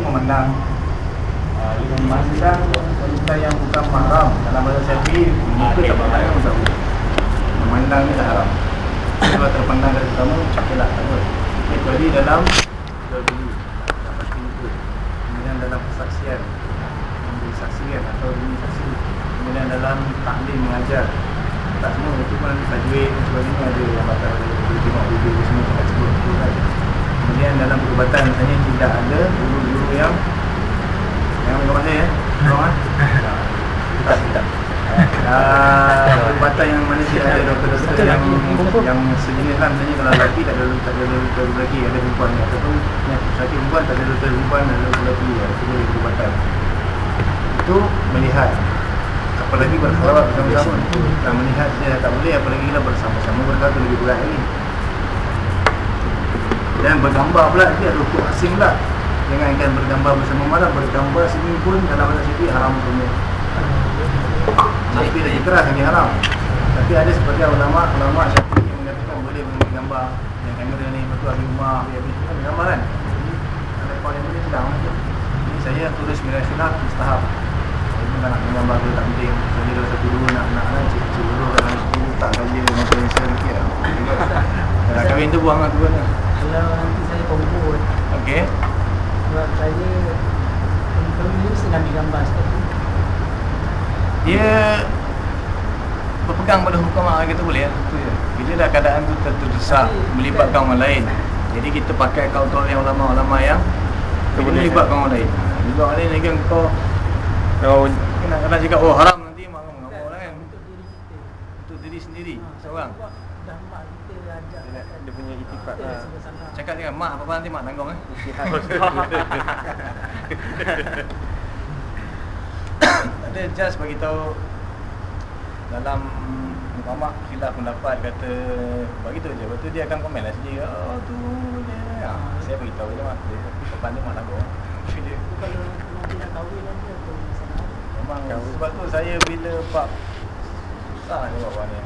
memandang uh, memandang wanita yang bukan mahram. Dalam bahasa Syafi'i muka tak pun tak boleh memandang ni tak haram. Kalau terpandang dari kamu cakaplah tak apa. Kecuali dalam kemudian dalam persaksian menjadi saksi kan atau ini saksi. Kemudian dalam taklim mengajar tak semua itu pun nanti tajwid sebagainya. Ada yang batal ada tengok video semua tak sebut tu kan kemudian dalam perubatan misalnya tidak ada guru-guru yang yang apa maksudnya ya tolong ah tak tidak. Ah, perubatan yang mana tidak ada doktor-doktor yang yang sejenis lah. Misalnya kalau lelaki tak ada tak ada doktor lelaki ada perempuan. Ataupun sakit perempuan tak ada doktor perempuan ada doktor lelaki itu boleh perubatan. Itu melihat. Apalagi bersama-sama dan melihat saja tak boleh apalagi kita bersama-sama berkata lebih berat lagi dan bergambar pula dia ada hukum asing pula jangan bergambar bersama malam bergambar sini pun dalam bahasa sini haram punya tapi lagi keras lagi haram. Tapi ada seperti ulama ulama syafi'i yang mengatakan boleh mengambil gambar yang kamera ni betul ahli rumah habis. Habis kan gambar kan? Ada kau yang boleh sedang ini saya tulis mirasyunah mustahab. Saya pun tak nak menggambar tu tak penting. Jadi kalau satu dulu nak nak kan cik-cik dulu kan tak saja macam yang saya fikir. Dah kahwin tu buang lah tu kan Kalau nanti saya kumpul Okey Sebab saya Kami ni mesti nak ambil gambar sekali Dia berpegang pada hukum orang kata boleh ya. Je. Bila dah keadaan tu ter- terdesak melibatkan orang lain. Jadi kita pakai kaul-kaul yang ulama-ulama yang boleh, melibatkan orang lain. Juga orang lain lagi kau kena kena cakap oh haram nanti mak kau orang kan. Untuk diri kita Untuk diri sendiri Ha, seorang. sebab Dah mak kita ajak Dia- dia punya Kita lah. Cakap dengan mak apa nanti mak tanggung eh. Ada just bagi tahu dalam Muhammad khilaf pendapat kata bagi tu je lepas tu dia akan komen lah sendiri oh tu je ha, saya bagi tahu je mak. Dia depan dia mak tanggung dia Itu kalau nanti nak kahwin nanti apa masalah memang sebab tu saya bila pak susah ni buat ni.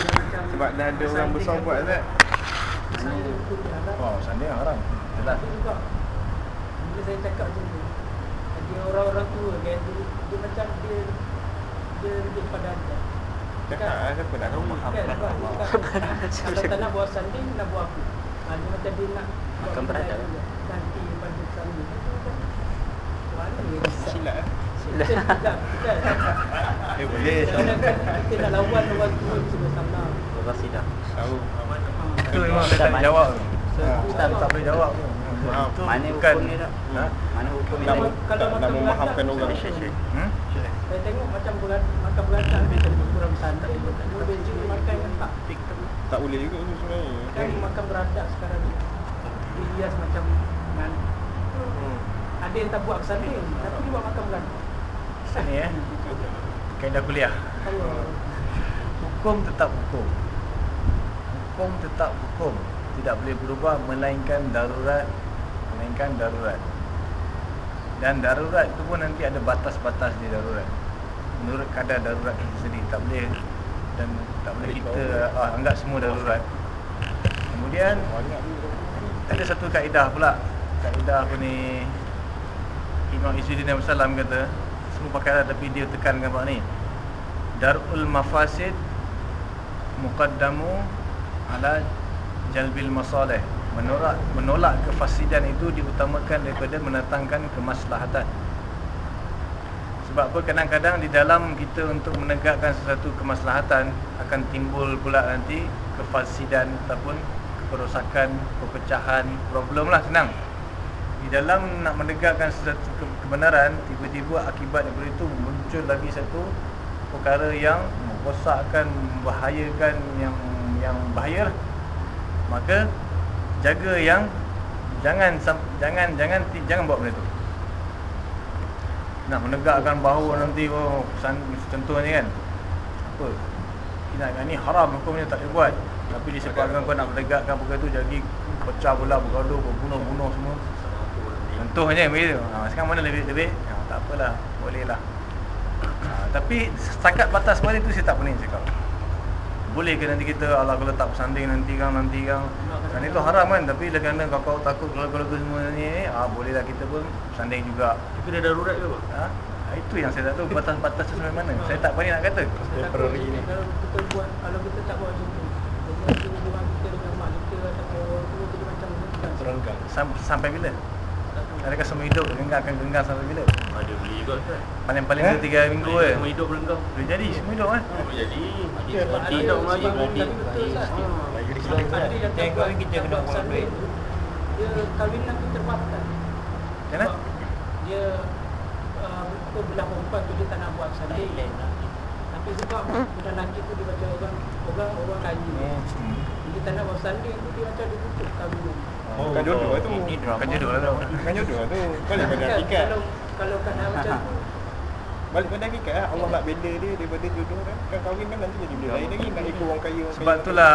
Macam Sebab dah ada orang besar buat kan Sanding harap oh sana haram. Jelas Bila saya cakap macam tu Dia orang-orang tua kan Dia, dia macam dia Dia lebih pada ajar Cakap lah siapa nak tahu? Kan, dia cakap, Kalau tak nak buat sanding Nak buat apa? Ha, Dia macam dia nak Makan benda beradab. lain. Nanti pada sanding Mana eh Silat Silat Kan eh boleh kita nak lawan orang tua Bersama Berasidah Tahu itu memang saya tak jawab tu Ha. Ustaz tak boleh jawab tu. Itu Mana hukum ni tak? Ha? Mana hukum ni? Kalau- nak, memahamkan orang. Hmm? Saya tengok macam berat, makan Dia lebih kurang santai Lebih juga makan yang tak Tak boleh juga tu sebenarnya Kan makan beradab sekarang ni Dihias macam Hmm. Ada yang tak buat sanding Tapi dia buat makan beradab Ni eh? Kaedah kuliah. Hukum tetap hukum. Hukum tetap hukum. Tidak boleh berubah Melainkan darurat Melainkan darurat. Dan darurat itu pun nanti ada batas-batas di darurat. Menurut kadar darurat itu sendiri Tak boleh Dan tak boleh kita ah, Anggap semua darurat. Kemudian Ada satu kaedah pula. Kaedah apa ni? Imam Izzuddin Abu Salam kata Semua pakai lah tapi dia tekankan apa ni. Darul mafasid Muqaddamu Ala jalbil masalih. Menolak, menolak kefasidan itu diutamakan daripada mendatangkan kemaslahatan. Sebab apa? Kadang-kadang di dalam kita untuk menegakkan sesuatu kemaslahatan akan timbul pula nanti kefasidan ataupun kerosakan, perpecahan, problem lah senang. Di dalam nak menegakkan sesuatu ke- kebenaran, tiba-tiba akibat daripada itu muncul lagi satu perkara yang merosakkan, membahayakan yang yang bahaya. Maka jaga yang jangan jangan jangan jangan buat benda tu. Nak menegakkan bahawa nanti oh san- contohnya kan. Apa? Ingatkan ni haram hukumnya tak boleh buat. Tapi disebabkan kau nak menegakkan perkara tu jadi pecah belah, bergaduh, berbunuh-bunuh semua. Contohnya begitu. Ha, sekarang mana lebih-lebih? Ha, tak apalah, boleh lah. Ha, tapi setakat batas mana itu saya tak pening cakap. boleh ke nanti kita Allah kalau tak bersanding nanti kan nanti kan Sanding tu haram kan tapi dah kerana kau, takut kalau kalau semua ni ah boleh lah kita pun sanding juga. Tapi dah darurat ke? Ha? Ah, Itu yang saya tak tahu batas-batas tu sampai mana. Saya tak berani nak kata. Temporary ni. Kalau kita buat, kalau kita tak buat macam tu hubungan kita dengan mak kita ataupun orang tua jadi macam Terenggang. Sampai bila? Adakah semua hidup genggang akan genggang sampai bila? Ada beli juga Ustaz. Paling-paling Eh? tu tiga minggu je. Semua hidup berenggang. Boleh jadi semua hidup kan? Oh, jadi. Ada Melayu. Sebab sini. ada yang tak kahwin kita tak kena buat duit. Dia tu terbatas Macam mana? Sebab Dia uh, belah perempuan tu dia tak nak buat sanding Tapi sebab budak lelaki tu dia macam orang orang orang kaya Hmm. Dia tak nak buat sanding tu dia macam dia tutup kahwinan Oh, kan jodoh lah tu. Ini drama. Kan jodoh lah tu. Kan jodoh lah tu. Balik pada Kan, hakikat. Kalau kalau keadaan macam tu Balik pada hakikat lah. Allah nak bela dia daripada jodoh kan. Kan kahwin kan nanti jadi benda lain lagi. Nak ikut orang kaya. orang Sebab kaya. itulah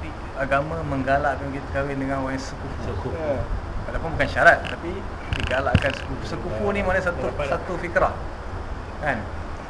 di- agama menggalakkan kita kahwin dengan orang yang sekufu. Sekufu. Ha. Walaupun bukan syarat tapi digalakkan sekufu. Sekufu ni maknanya satu satu fikrah. Kan?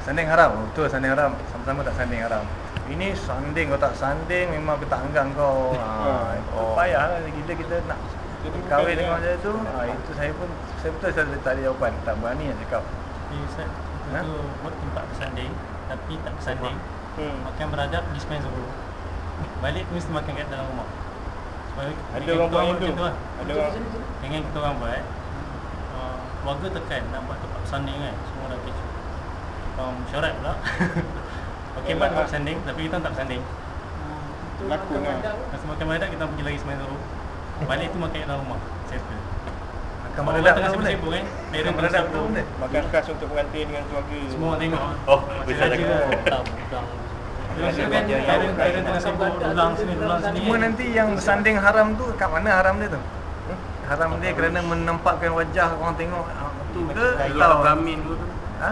Sanding haram. Oh, Betul sanding haram. Sama-sama tak sanding haram. Ini sanding kau tak sanding memang aku tak enggan kau. Ha, itu Oh. payah lah kita kita nak Jadi kahwin dengan dia- macam tu. Ha, itu saya pun saya betul saya tak ada jawapan. Tak berani nak cakap. Tapi Ustaz, Ha? itu buat tempat bersanding Tapi tak bersanding Hmm. Makan beradab dispense dulu Balik tu mesti makan kat dalam rumah Supaya Ada orang buat itu. tu. Ada orang. Jangan kita orang buat Keluarga tekan nak buat tempat bersanding kan Semua dah kecoh Kalau syarat pula Okey buat tempat bersanding Tapi kita tak bersanding Lakon makan lah. badak. Masa makan beradab kita pergi lagi sembilan dulu Balik tu makan dalam rumah Settle Makan tengah tu boleh. sibuk-sibuk kan Makan Parent tu sibuk. boleh. Makan khas untuk pengantin dengan keluarga. Semua orang tengok Oh, besar raja cakap. lah. Tak budang. Biasa kan parent parent tengah sibuk dulang sini dulang sini. Cuma nanti yang bersanding haram tu kat mana haram dia tu? Haram dia kerana menempatkan wajah orang tengok ah, tu ke Kalau atau Brahmin tu. ha?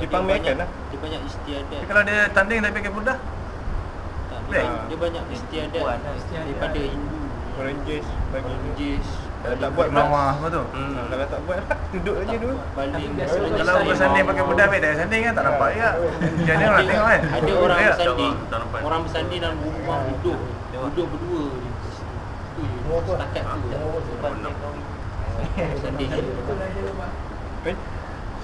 Dipamerkan dia lah. Dia banyak istiadat. Tapi kalau dia tanding tapi pakai budak Tak, Boleh? dia, dia banyak istiadat istiadat. daripada Hindu. Oranges bagi tu. Jis. Kalau tak buat mawar semua tu. Hmm. Kalau tak buat duduk aja tu. Baling. Tapi biasa Kalau Bersanding. bersanding pakai budak baik tak sanding kan tak nampak juga. Jadi orang tengok kan. Ada orang Ya. bersanding. Orang bersanding dalam rumah duduk. Duduk berdua. Itu je. Setakat tu. Bersanding. Ada Pak. Eh?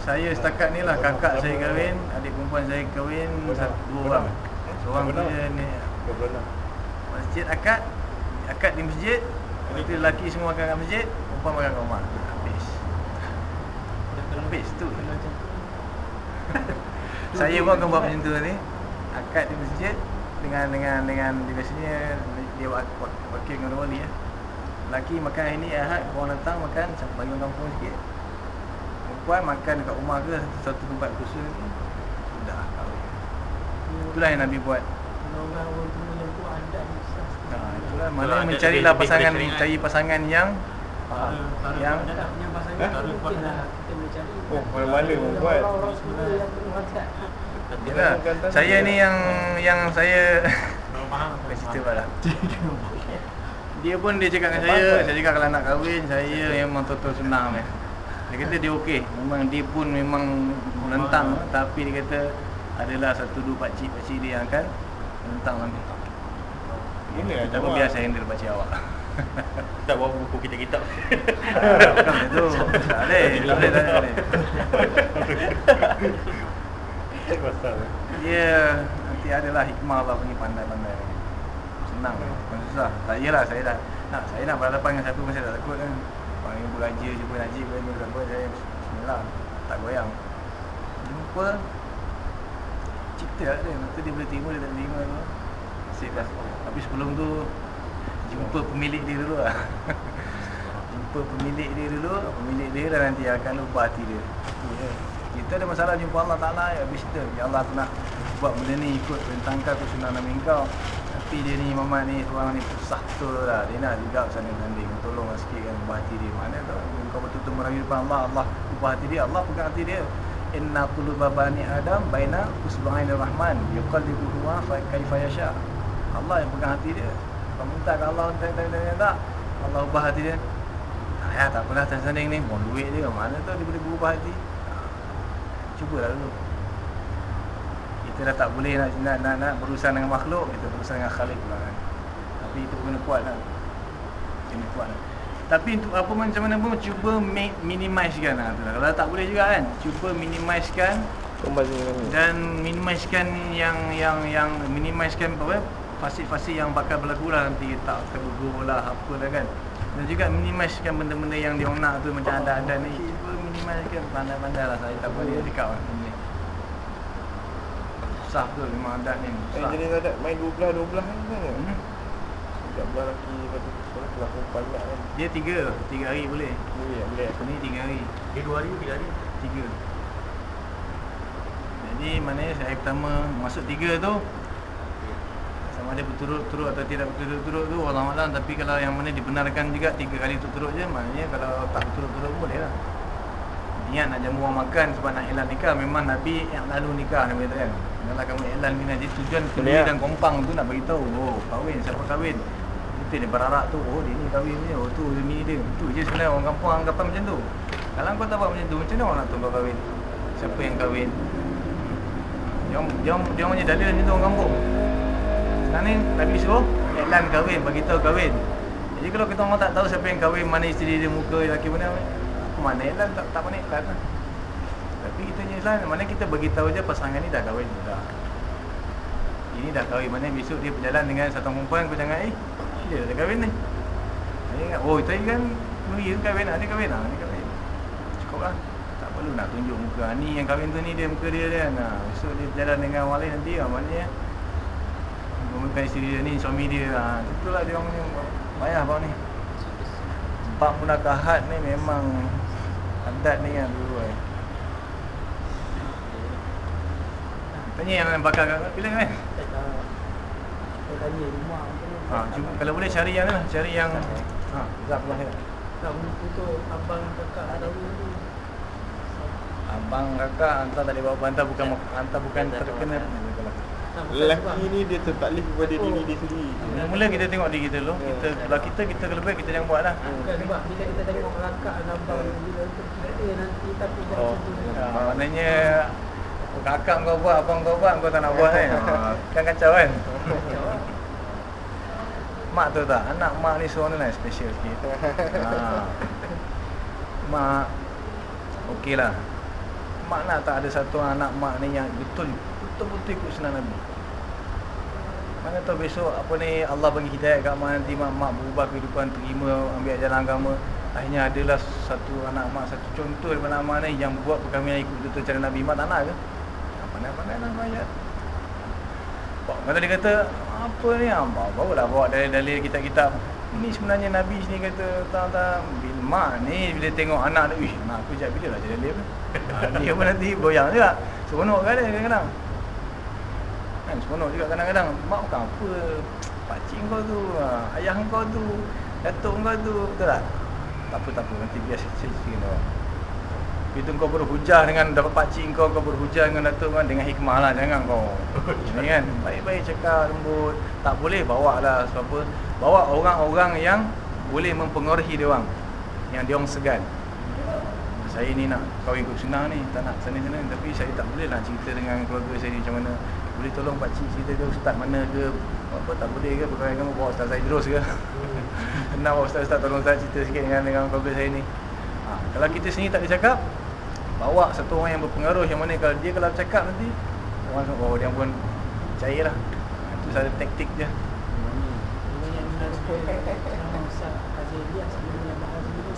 Saya setakat ni lah kakak saya kahwin, adik perempuan saya kahwin satu dua orang. Seorang tu dia ni masjid akad, akad di masjid, lepas tu lelaki semua makan kat masjid, perempuan makan kat rumah. Habis. Habis tu. Saya pun akan buat macam tu ni. Akad di masjid dengan dengan dengan dia biasanya dia wak- wak- wakil dengan wali ya. Lelaki makan hari ni Ahad, orang datang makan bagi orang kampung sikit. Perempuan makan dekat rumah ke satu tempat khusus ni. Sudah kahwin. Itulah yang Nabi buat. Kalau orang orang tua yang buat adat ni susah. Itulah. Mana mencarilah pasangan cari pasangan yang kalau yang. Oh, mana-mana pun buat. Yalah, saya ni yang yang saya faham cerita pula lah Dia pun dia cakap dengan saya Saya cakap kalau nak kahwin Saya memang total senang. ni Dia kata dia okey. Memang dia pun memang menentang. Tapi dia kata Adalah satu dua pakcik Pakcik dia yang akan Menentang nanti lah Tapi biar saya handle pakcik awak. Tak bawa buku kita kitab. Ah, Bukan macam tu. Tak boleh Tak boleh tak boleh. Dia Nanti adalah hikmah Allah punya pandai-pandai. Senang. Bukan susah. Tak iyalah saya dah nak, Saya nak berhadapan dengan siapa pun saya tak takut kan Orang yang beraja jumpa Najib kan Tak takut saya Bismillah Tak goyang. Jumpa Cipta lah dia Nanti dia boleh terima Dia tak terima tu Nasib lah. Tapi sebelum tu Jumpa pemilik dia dulu lah. Jumpa pemilik dia dulu Pemilik dia dah nanti akan lupa hati dia. Ya. Kita ada masalah jumpa Allah Ta'ala ya Habis kita Ya Allah aku nak buat benda ni Ikut perintah kau Aku sunnah Nabi kau Tapi dia ni Muhammad ni Seorang ni susah betul lah. Dia nak juga sanding-sanding Tolong lah sikit kan Ubah hati dia. Mana tau Kau betul-betul merayu depan Allah Allah ubah hati dia Allah pegang hati dia. Inna quluba bani Adam Baina usba'in rahman. Yuqallibu huwa fa kaifa yasha. Allah yang pegang hati dia. Kau minta ke Allah tak. Allah ubah hati dia. Ya tak apalah sanding ni. Buang duit dia Mana tahu dia boleh berubah hati. Ah, Cubalah dulu kita dah tak boleh nak nak, nak, nak berurusan dengan makhluk kita berurusan dengan khalik pula kan. Tapi itu kena kuat lah. Kena kuat lah. Tapi untuk apa macam mana pun cuba make, minimizekan lah tu lah. kalau tak boleh juga kan cuba minimizekan Kembali dan minimizekan yang yang yang minimizekan apa fasih-fasih yang bakal berlaku lah nanti tak tergugur lah apa dah kan. Dan juga minimizekan benda-benda yang dia nak tu macam ada-ada ni. Cuba minimizekan pandai-pandai lah saya tak boleh dekat lah. ni susah tu memang adat ni. Eh, susah jenis adat main dua belah dua belah kan? Hmm. Sekejap belah lelaki Lepas tu sekolah belah perempuan pula kan? Dia tiga tiga hari boleh? Boleh boleh. Ni tiga hari? Dia dua hari, tiga hari. tiga. Jadi maknanya saya pertama masuk tiga tu sama ada berturut-turut atau tidak berturut-turut tu Allah Alam. Tapi kalau yang mana dibenarkan juga tiga kali turut-turut je maknanya kalau tak berturut-turut pun boleh lah niat nak jamu orang makan sebab nak elan nikah memang Nabi yang lalu nikah Nabi kata kan kalau kamu elan ni jadi tujuan kedua lah. dan kompang tu nak bagi tahu oh kahwin siapa kahwin? Itu dia berarak tu oh dia ni kahwin punya oh tu ni dia. Tu je sebenarnya orang kampung anggapan macam tu. Kalau kau tak buat macam tu macam mana orang nak tahu kau kahwin? Siapa yang kahwin? Dia dia dia punya dalil macam tu orang kampung. Sekarang ni Nabi suruh Iklan kahwin, bagi tahu kahwin. Jadi kalau kita orang tak tahu siapa yang kahwin Mana isteri dia, muka lelaki mana mana Iklan, tak, tak mana Iklan lah. Tapi kita ni Iklan, mana kita bagi tahu je pasangan ni dah kahwin. Dah. Ini dah kahwin, mana besok dia berjalan dengan satu perempuan Kau jangan, eh dia dah kahwin ni. Dia ingat, oh tadi kan Nuri kahwin, ah, dia kahwin lah, dia kahwin. Cukup lah. Tak perlu nak tunjuk muka. Ni yang kahwin tu ni dia muka dia kan. Nah, Besok dia berjalan dengan orang lain nanti ah, Maknanya Bukan isteri dia ni suami dia ha, Itulah dia orang punya Payah bang ni. Bab munakahat ni memang Adat ni kan dulu eh Tanya yang bakal kakak Bila kan tanya rumah ni. ha, cuma, Kalau boleh cari yang ni lah Cari yang ha, lah ya. Tak untuk abang kakak. Abang kakak Hantar tak boleh bawa Hantar bukan Hantar bukan terkena Lelaki ni dia tertaklif kepada diri dia sendiri Mula-mula kita tengok diri kita dulu kita, Kalau kita, kita lebih kita jangan buat lah Bukan sebab bila kita tengok kakak dan abang bila tu kita nanti tapi jangan Oh, macam tu. ya, maknanya kakak kau buat, abang kau buat, kau tak nak buat kan? Kan kacau kan? Mak tu tak? Anak mak ni seorang ni lah special sikit. Ha. Mak okey lah. Mak nak tak ada satu anak mak ni yang betul betul-betul ikut sunnah Nabi. Mana tahu besok apa ni Allah bagi hidayah kat mak nanti mak, mak berubah kehidupan terima ambil ajaran agama akhirnya adalah satu anak mak satu contoh daripada anak mak ni yang buat perkahwinan ikut betul cara Nabi mak tak nak ke? Ah, Pandai-pandai lah. Pak kata dia kata apa ni apa barulah bawa dalil-dalil kitab-kitab. Ini sebenarnya Nabi sini kata tak tak bil mak ni bila tengok anak dia, ish anak aku jap bila lah jadi dalil. Ha, dia pun nanti goyang juga. Seronok kan dia kadang-kadang. Kan seronok juga. Kadang-kadang Mak bukan apa Pakcik kau tu ha, Ayah kau tu Datuk kau tu Betul tak? Tak apa tak apa Nanti biar saya cerita orang Itu kau berhujah dengan Dapat pakcik kau Kau berhujah dengan datuk kau Dengan hikmah lah Jangan kau. Ini kan Baik-baik cakap lembut. Tak boleh bawa lah Sebab apa? Bawa orang-orang yang Boleh mempengaruhi dia orang Yang dia orang segan saya ni nak kahwin ikut sunnah ni tak nak sana-sana tapi saya tak boleh nak cerita dengan keluarga saya ni macam mana. Boleh tolong pak cik cerita ke ustaz mana ke apa tak boleh ke perkara kamu bawa ustaz saya terus ke? Nak bawa ustaz-ustaz tolong ustaz cerita sikit dengan dengan keluarga saya ni. Ha, kalau kita sini tak boleh cakap bawa satu orang yang berpengaruh yang mana kalau dia kalau cakap nanti orang oh dia pun percayalah ha, itu satu taktik je Ustaz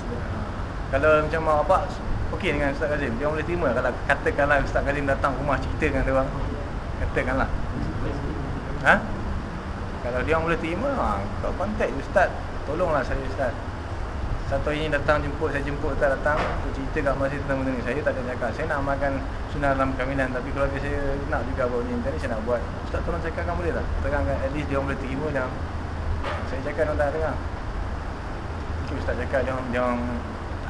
sebut. Kalau macam mak bapak okey dengan Ustaz Kazim, dia boleh terima kalau katakanlah Ustaz Kazim datang rumah cerita dengan dia orang. Katakanlah. Ha? Kalau dia boleh terima, ha, kau contact Ustaz. Tolonglah saya Ustaz. Satu hari ni datang jemput, saya jemput Ustaz datang, aku cerita kat masih tentang benda ni. Saya tak ada cakap, saya nak amalkan sunnah dalam perkahwinan tapi keluarga saya nak juga buat ni. Ni saya nak buat. Ustaz tolong cakapkan boleh tak? Terangkan at least dia boleh terima dan saya cakap dia tak dengar. Itu Ustaz cakap dia orang, dia orang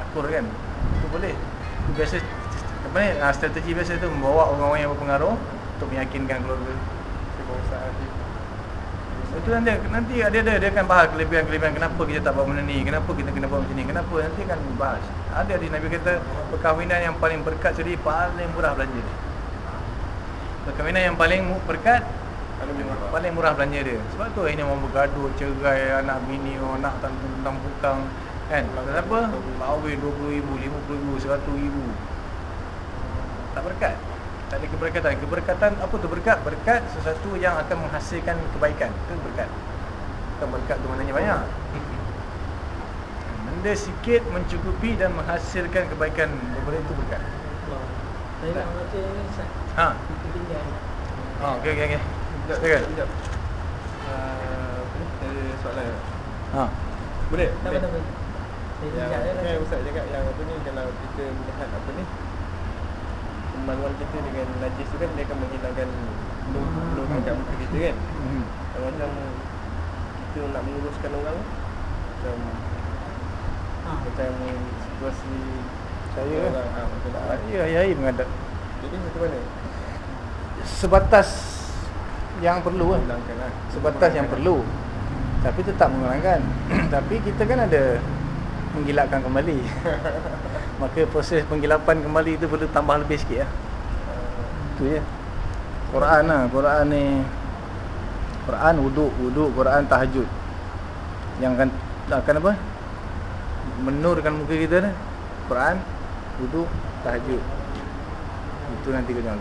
akur kan itu boleh itu biasa apa ni ah, strategi biasa tu membawa orang-orang yang berpengaruh untuk meyakinkan keluarga itu nanti nanti dia ada dia akan bahas kelebihan-kelebihan kenapa kita tak buat benda ni kenapa kita kena buat macam ni kenapa nanti akan bahas ada di Nabi kata perkahwinan yang paling berkat jadi paling murah belanja Perkahwinan yang paling berkat Paling murah. paling murah belanja dia. Sebab tu ini orang bergaduh, cerai, anak bini, anak tentang bukang kan. Kenapa? Lawin 20 ribu, 50 ribu, 100 ribu. Tak berkat. Tak ada keberkatan. Keberkatan apa tu berkat? Berkat sesuatu yang akan menghasilkan kebaikan. Itu berkat. Bukan berkat tu maknanya banyak. Benda sikit mencukupi dan menghasilkan kebaikan. Daripada itu berkat. Saya nak baca ini Ustaz. Ha. Kita tinggal. Ha, okey okey okey. Sekejap, sekejap. Ah, apa ni? Ada soalan tak? Ha. Boleh? Tak Boleh? Yang, tinggal je kan lah. Ustaz cakap yang apa ni Kalau kita melihat apa ni Kemaluan kita dengan najis tu kan Dia akan menghilangkan Nur, nur dekat muka kita kan Hmm. Kalau macam Kita nak menguruskan orang Macam Ha. Macam situasi Saya orang, ha, macam nak Ya, ya, ya menghadap. Jadi macam mana? Sebatas yang perlu kan. Lah Sebatas yang perlu. Tapi tetap mengurangkan. Tapi kita kan ada menggilapkan kembali. Maka proses penggilapan kembali itu perlu tambah lebih sikit lah. Itu je. Quran lah. Quran ni Quran wuduk, wuduk, Quran tahajud. Yang akan akan apa? Menurkan muka kita ni. Quran, wuduk, tahajud. Itu nanti kena.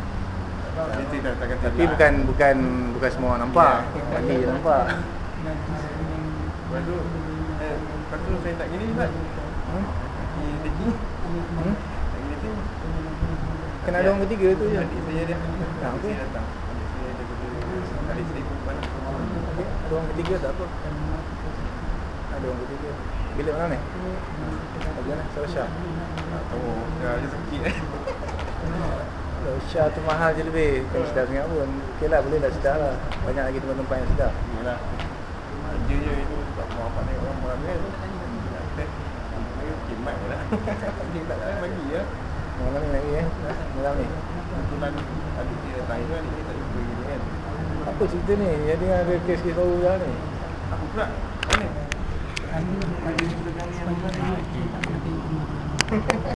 Takkan Tapi bukan bukan bukan semua orang nampak. Bagi je nampak. Lepas tu saya tak gini Ustaz Hmm? Pergi Teki Hmm? Tak tu Kena ada orang ketiga tu je. Adik saya dia Ah, Adik okey. saya datang Adik saya daripada Adik saya perempuan Okey, ada orang ketiga tak apa. Ada orang ketiga. Bilik mana ni? Lagi mana? Syah. Tak tahu Dah rezeki eh Kalau Syah tu mahal je lebih. Kan sedap sangat pun. Okey lah, boleh lah sedap lah. Banyak lagi tempat-tempat yang sedap. Yalah Kerja je itu Tak mau apa malam kan je lah ada ya Malam ni lagi eh. Malam ni. Kebetulan datang itu Adik dia tak jumpa gini kan Apa cerita ni? Yang dengar ada kes-kes baru dah ni. Apa pula Mana